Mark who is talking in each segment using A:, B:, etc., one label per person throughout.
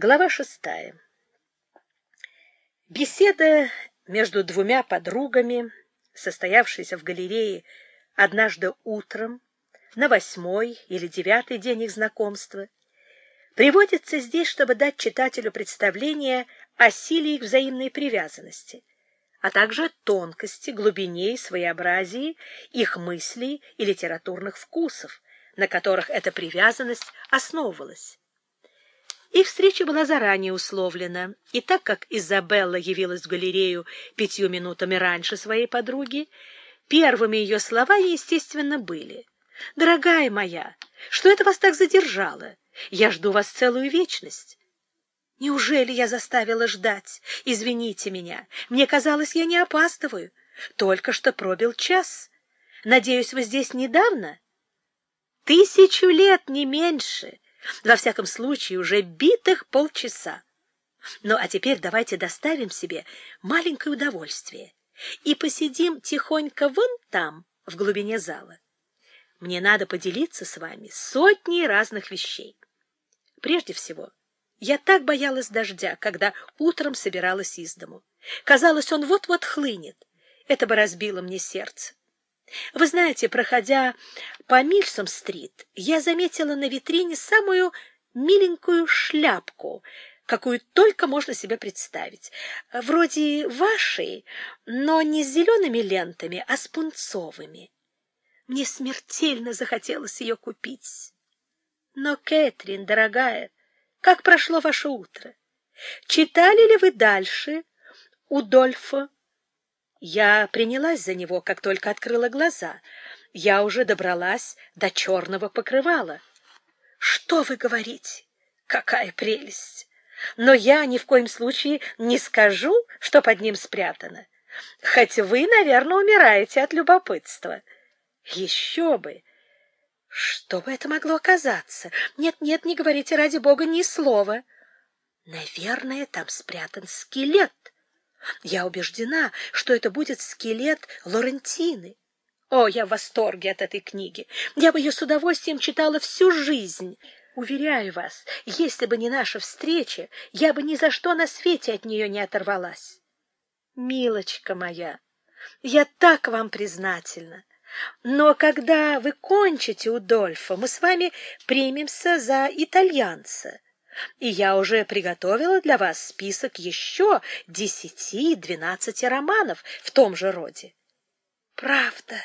A: Глава шестая. Беседа между двумя подругами, состоявшаяся в галерее однажды утром, на восьмой или девятый день их знакомства, приводится здесь, чтобы дать читателю представление о силе их взаимной привязанности, а также тонкости, глубине и своеобразии их мыслей и литературных вкусов, на которых эта привязанность основывалась. Их встреча была заранее условлена, и так как Изабелла явилась в галерею пятью минутами раньше своей подруги, первыми ее слова, естественно, были. «Дорогая моя, что это вас так задержало? Я жду вас целую вечность». «Неужели я заставила ждать? Извините меня. Мне казалось, я не опаздываю. Только что пробил час. Надеюсь, вы здесь недавно?» «Тысячу лет, не меньше». Во всяком случае, уже битых полчаса. Ну, а теперь давайте доставим себе маленькое удовольствие и посидим тихонько вон там, в глубине зала. Мне надо поделиться с вами сотней разных вещей. Прежде всего, я так боялась дождя, когда утром собиралась из дому. Казалось, он вот-вот хлынет. Это бы разбило мне сердце. Вы знаете, проходя по Мильсом-стрит, я заметила на витрине самую миленькую шляпку, какую только можно себе представить. Вроде вашей, но не с зелеными лентами, а с пунцовыми. Мне смертельно захотелось ее купить. Но, Кэтрин, дорогая, как прошло ваше утро? Читали ли вы дальше Удольфа я принялась за него, как только открыла глаза. Я уже добралась до черного покрывала. Что вы говорите? Какая прелесть! Но я ни в коем случае не скажу, что под ним спрятано. Хоть вы, наверное, умираете от любопытства. Еще бы! Что бы это могло оказаться? Нет-нет, не говорите ради бога ни слова. Наверное, там спрятан скелет. Я убеждена, что это будет скелет Лорентины. О, я в восторге от этой книги. Я бы ее с удовольствием читала всю жизнь. Уверяю вас, если бы не наша встреча, я бы ни за что на свете от нее не оторвалась. Милочка моя, я так вам признательна. Но когда вы кончите у Дольфа, мы с вами примемся за итальянца и я уже приготовила для вас список еще десяти-двенадцати романов в том же роде. Правда?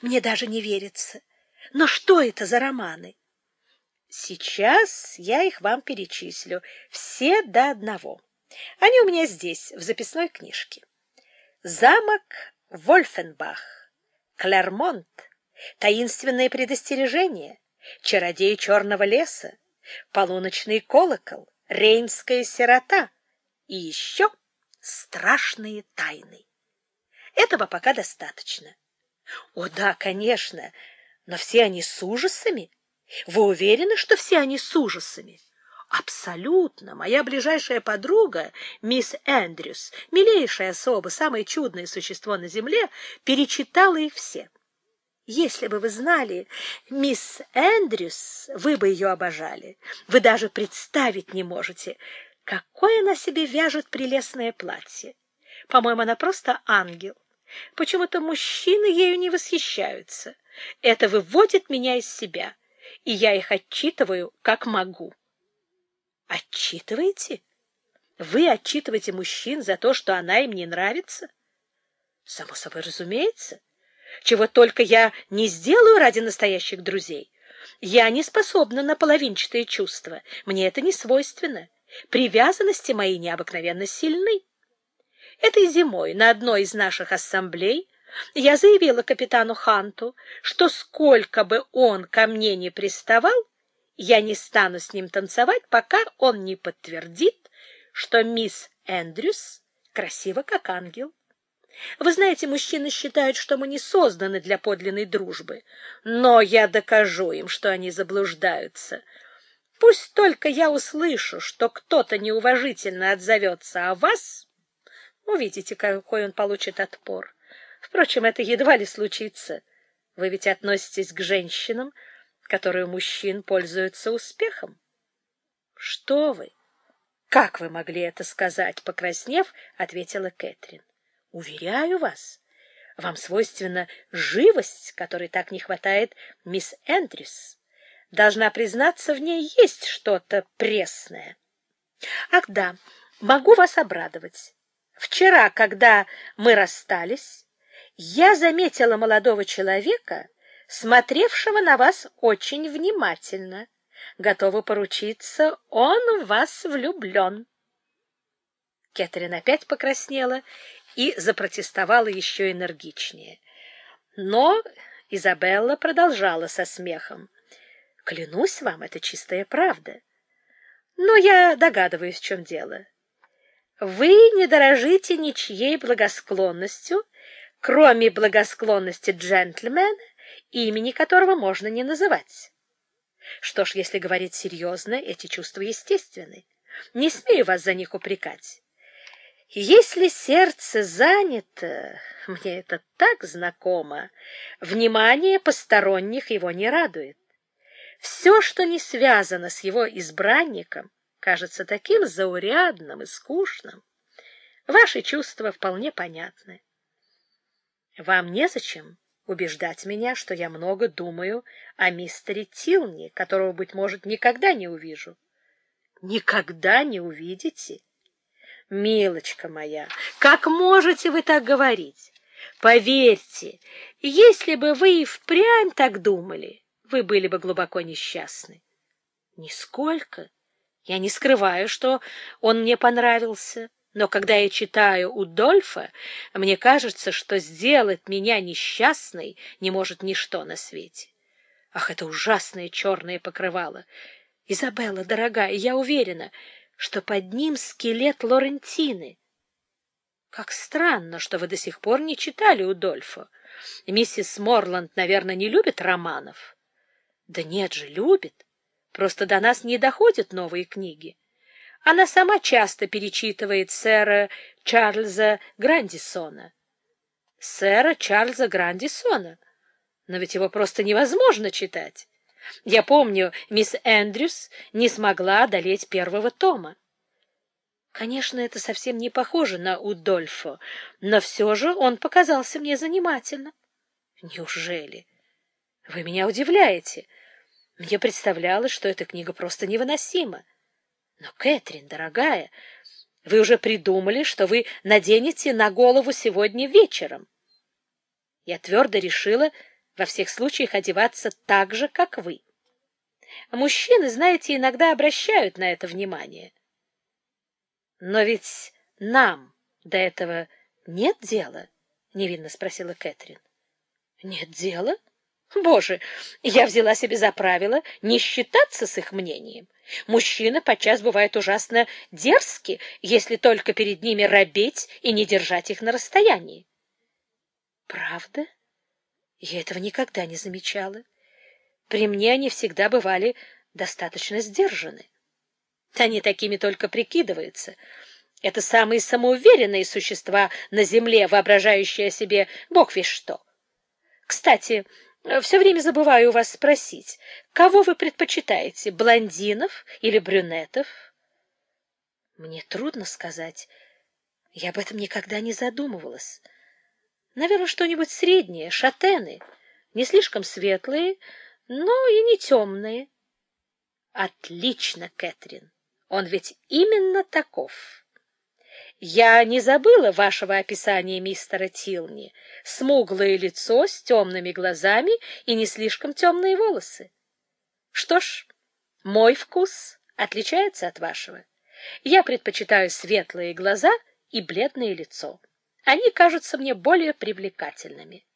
A: Мне даже не верится. Но что это за романы? Сейчас я их вам перечислю, все до одного. Они у меня здесь, в записной книжке. Замок Вольфенбах, Клермонт, таинственное предостережение, чародей черного леса, полуночный колокол, рейнская сирота и еще страшные тайны. Этого пока достаточно. О да, конечно, но все они с ужасами. Вы уверены, что все они с ужасами? Абсолютно. Моя ближайшая подруга, мисс Эндрюс, милейшая особа, самое чудное существо на земле, перечитала их все. Если бы вы знали мисс Эндрюс, вы бы ее обожали. Вы даже представить не можете, какое она себе вяжет прелестное платье. По-моему, она просто ангел. Почему-то мужчины ею не восхищаются. Это выводит меня из себя, и я их отчитываю, как могу. Отчитываете? Вы отчитываете мужчин за то, что она им не нравится? Само собой разумеется чего только я не сделаю ради настоящих друзей. Я не способна на половинчатые чувства, мне это не свойственно. Привязанности мои необыкновенно сильны. Этой зимой на одной из наших ассамблей я заявила капитану Ханту, что сколько бы он ко мне не приставал, я не стану с ним танцевать, пока он не подтвердит, что мисс Эндрюс красива как ангел. Вы знаете, мужчины считают, что мы не созданы для подлинной дружбы, но я докажу им, что они заблуждаются. Пусть только я услышу, что кто-то неуважительно отзовется о вас, увидите, какой он получит отпор. Впрочем, это едва ли случится. Вы ведь относитесь к женщинам, которые у мужчин пользуются успехом. Что вы? Как вы могли это сказать? Покраснев, ответила Кэтрин. Уверяю вас, вам свойственна живость, которой так не хватает мисс Эндрюс. Должна признаться, в ней есть что-то пресное. Ах да, могу вас обрадовать. Вчера, когда мы расстались, я заметила молодого человека, смотревшего на вас очень внимательно готова поручиться, он в вас влюблен. Кэтрин опять покраснела и запротестовала еще энергичнее. Но Изабелла продолжала со смехом. «Клянусь вам, это чистая правда. Но я догадываюсь, в чем дело. Вы не дорожите ничьей благосклонностью, кроме благосклонности джентльмена, имени которого можно не называть. Что ж, если говорить серьезно, эти чувства естественны. Не смею вас за них упрекать. Если сердце занято, мне это так знакомо, внимание посторонних его не радует. Все, что не связано с его избранником, кажется таким заурядным и скучным. Ваши чувства вполне понятны. Вам незачем убеждать меня, что я много думаю о мистере Тилни, которого, быть может, никогда не увижу. Никогда не увидите? Милочка моя, как можете вы так говорить? Поверьте, если бы вы и впрямь так думали, вы были бы глубоко несчастны. Нисколько. Я не скрываю, что он мне понравился. Но когда я читаю Удольфа, мне кажется, что сделать меня несчастной не может ничто на свете. Ах, это ужасное черное покрывало! Изабелла, дорогая, я уверена, что под ним скелет Лорентины. Как странно, что вы до сих пор не читали Удольфа. Миссис Морланд, наверное, не любит романов. Да нет же, любит. Просто до нас не доходят новые книги. Она сама часто перечитывает сэра Чарльза Грандисона. Сэра Чарльза Грандисона? Но ведь его просто невозможно читать. Я помню, мисс Эндрюс не смогла одолеть первого тома. Конечно, это совсем не похоже на Удольфо, но все же он показался мне занимательным. Неужели? Вы меня удивляете. Мне представлялось, что эта книга просто невыносима. Но, Кэтрин, дорогая, вы уже придумали, что вы наденете на голову сегодня вечером. Я твердо решила во всех случаях одеваться так же, как вы. Мужчины, знаете, иногда обращают на это внимание. Но ведь нам до этого нет дела, — невинно спросила Кэтрин. — Нет дела? Боже, я взяла себе за правило не считаться с их мнением. Мужчины подчас бывают ужасно дерзки, если только перед ними робеть и не держать их на расстоянии. Правда? Я этого никогда не замечала. При мне они всегда бывали достаточно сдержаны. Они такими только прикидываются. Это самые самоуверенные существа на земле, воображающие о себе бог весь что. Кстати, все время забываю у вас спросить, кого вы предпочитаете, блондинов или брюнетов? Мне трудно сказать. Я об этом никогда не задумывалась. Наверное, что-нибудь среднее, шатены, не слишком светлые, но и не темные. Отлично, Кэтрин. Он ведь именно таков. Я не забыла вашего описания мистера Тилни. Смуглое лицо с темными глазами и не слишком темные волосы. Что ж, мой вкус отличается от вашего. Я предпочитаю светлые глаза и бледное лицо. Они кажутся мне более привлекательными.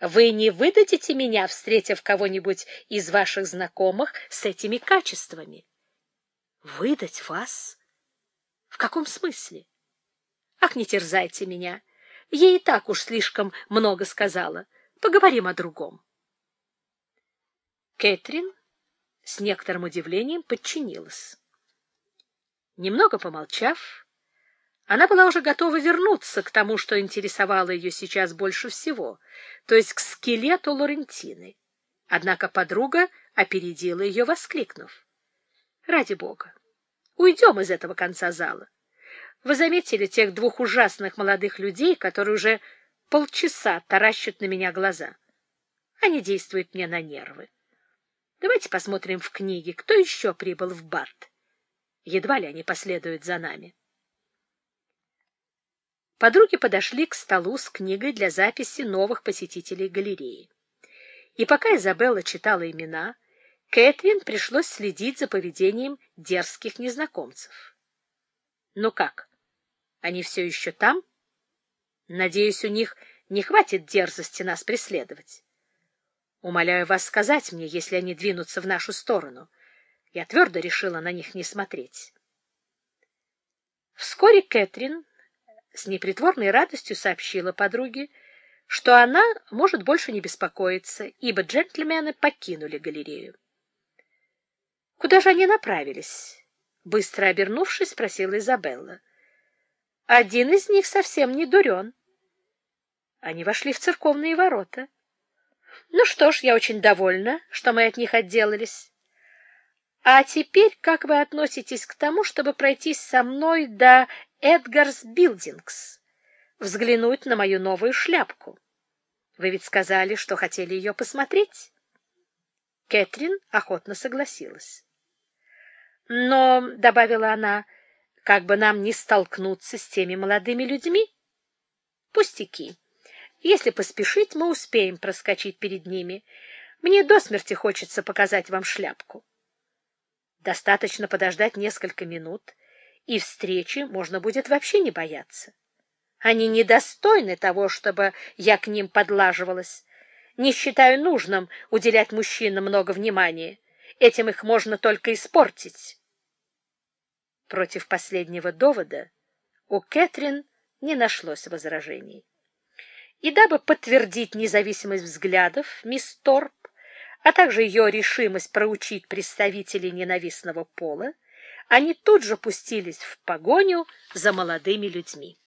A: Вы не выдадите меня, встретив кого-нибудь из ваших знакомых с этими качествами? Выдать вас? В каком смысле? Ах, не терзайте меня. Ей и так уж слишком много сказала. Поговорим о другом. Кэтрин с некоторым удивлением подчинилась. Немного помолчав, она была уже готова вернуться к тому, что интересовало ее сейчас больше всего, то есть к скелету Лорентины. Однако подруга опередила ее, воскликнув. — Ради бога! Уйдем из этого конца зала. Вы заметили тех двух ужасных молодых людей, которые уже полчаса таращат на меня глаза? Они действуют мне на нервы. Давайте посмотрим в книге, кто еще прибыл в Барт. Едва ли они последуют за нами. Подруги подошли к столу с книгой для записи новых посетителей галереи. И пока Изабелла читала имена, Кэтрин пришлось следить за поведением дерзких незнакомцев. Ну как, они все еще там? Надеюсь, у них не хватит дерзости нас преследовать. Умоляю вас сказать мне, если они двинутся в нашу сторону. Я твердо решила на них не смотреть. Вскоре Кэтрин с непритворной радостью сообщила подруге, что она может больше не беспокоиться, ибо джентльмены покинули галерею. Куда же они направились? Быстро обернувшись, спросила Изабелла. Один из них совсем не дурен. Они вошли в церковные ворота. Ну что ж, я очень довольна, что мы от них отделались. А теперь как вы относитесь к тому, чтобы пройтись со мной до Эдгарс Билдингс, взглянуть на мою новую шляпку? Вы ведь сказали, что хотели ее посмотреть. Кэтрин охотно согласилась. Но, — добавила она, — как бы нам не столкнуться с теми молодыми людьми? Пустяки. Если поспешить, мы успеем проскочить перед ними. Мне до смерти хочется показать вам шляпку. Достаточно подождать несколько минут, и встречи можно будет вообще не бояться. Они недостойны того, чтобы я к ним подлаживалась. Не считаю нужным уделять мужчинам много внимания. Этим их можно только испортить. Против последнего довода у Кэтрин не нашлось возражений. И дабы подтвердить независимость взглядов мисс Торп, а также ее решимость проучить представителей ненавистного пола, они тут же пустились в погоню за молодыми людьми.